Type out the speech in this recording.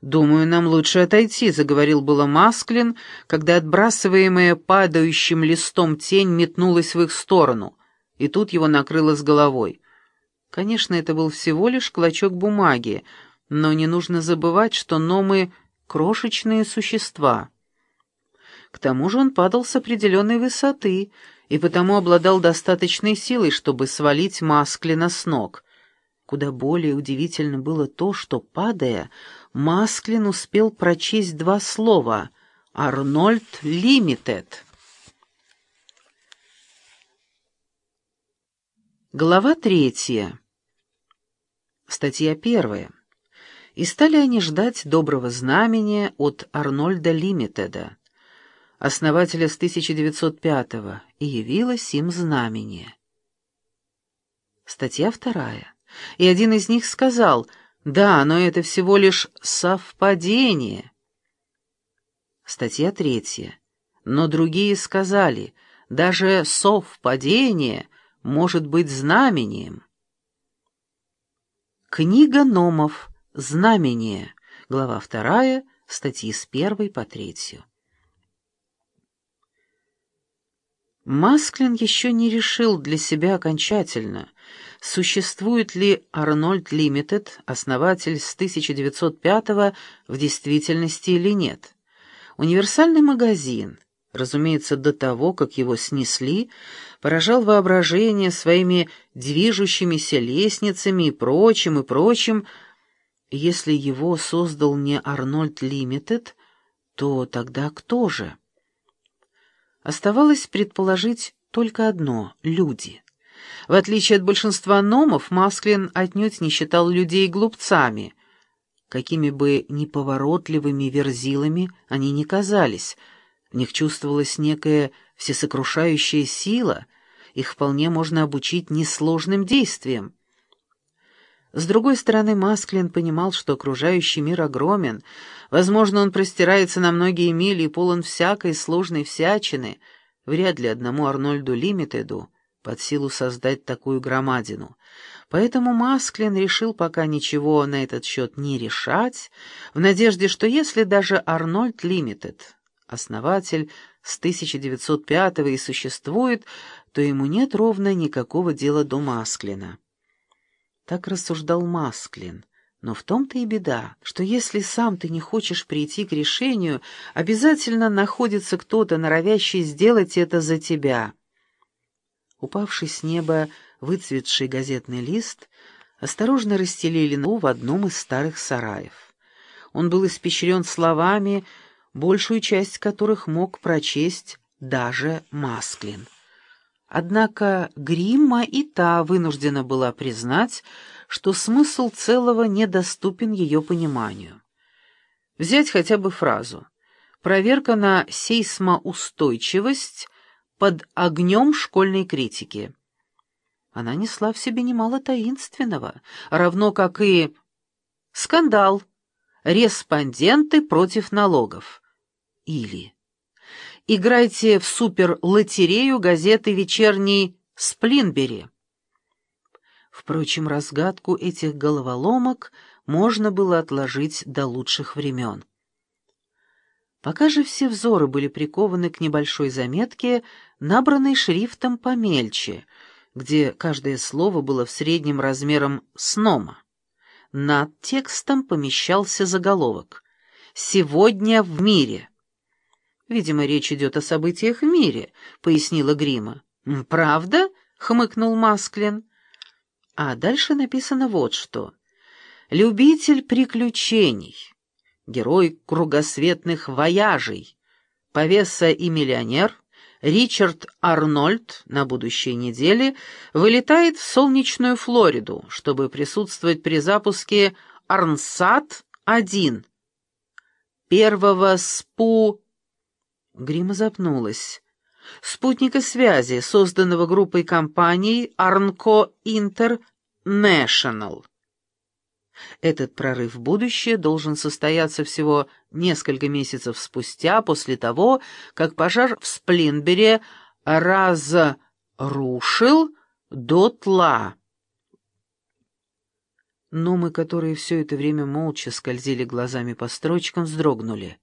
«Думаю, нам лучше отойти», — заговорил было Масклин, когда отбрасываемая падающим листом тень метнулась в их сторону, и тут его накрыло с головой. Конечно, это был всего лишь клочок бумаги, но не нужно забывать, что номы — крошечные существа. К тому же он падал с определенной высоты и потому обладал достаточной силой, чтобы свалить Масклина с ног. Куда более удивительно было то, что, падая, Масклин успел прочесть два слова «Арнольд Лимитед». Глава третья. Статья первая. И стали они ждать доброго знамения от Арнольда Лимитеда, основателя с 1905-го, и явилось им знамение. Статья вторая. И один из них сказал, да, но это всего лишь совпадение. Статья третья. Но другие сказали, даже совпадение — может быть знамением. Книга Номов. Знамение. Глава вторая, статьи с первой по третью. Масклин еще не решил для себя окончательно, существует ли Арнольд Лимитед, основатель с 1905 в действительности или нет. Универсальный магазин — разумеется, до того, как его снесли, поражал воображение своими движущимися лестницами и прочим, и прочим. Если его создал не Арнольд Лимитед, то тогда кто же? Оставалось предположить только одно — люди. В отличие от большинства номов, Масклин отнюдь не считал людей глупцами. Какими бы неповоротливыми верзилами они ни казались — в них чувствовалась некая всесокрушающая сила, их вполне можно обучить несложным действиям. С другой стороны, Масклин понимал, что окружающий мир огромен, возможно, он простирается на многие мили и полон всякой сложной всячины, вряд ли одному Арнольду Лимитеду под силу создать такую громадину. Поэтому Масклин решил пока ничего на этот счет не решать, в надежде, что если даже Арнольд Лимитед основатель с 1905 и существует, то ему нет ровно никакого дела до Масклина. Так рассуждал Масклин. Но в том-то и беда, что если сам ты не хочешь прийти к решению, обязательно находится кто-то, норовящий сделать это за тебя. Упавший с неба выцветший газетный лист осторожно расстелили в одном из старых сараев. Он был испещрен словами, большую часть которых мог прочесть даже Масклин. Однако Гримма и та вынуждена была признать, что смысл целого недоступен ее пониманию. Взять хотя бы фразу «Проверка на сейсмоустойчивость под огнем школьной критики». Она несла в себе немало таинственного, равно как и «Скандал. Респонденты против налогов» или «Играйте в суперлотерею газеты вечерней «Сплинбери». Впрочем, разгадку этих головоломок можно было отложить до лучших времен. Пока же все взоры были прикованы к небольшой заметке, набранной шрифтом помельче, где каждое слово было в среднем размером снома. Над текстом помещался заголовок «Сегодня в мире». Видимо, речь идет о событиях в мире», — пояснила Грима. «Правда?» — хмыкнул Масклин. А дальше написано вот что. «Любитель приключений, герой кругосветных вояжей, повеса и миллионер, Ричард Арнольд на будущей неделе вылетает в солнечную Флориду, чтобы присутствовать при запуске Арнсат-1, первого СПУ Грима запнулась. Спутника связи, созданного группой компаний Arnco International. Этот прорыв в будущее должен состояться всего несколько месяцев спустя, после того, как пожар в Сплинбере разрушил дотла. но мы, которые все это время молча скользили глазами по строчкам, вздрогнули.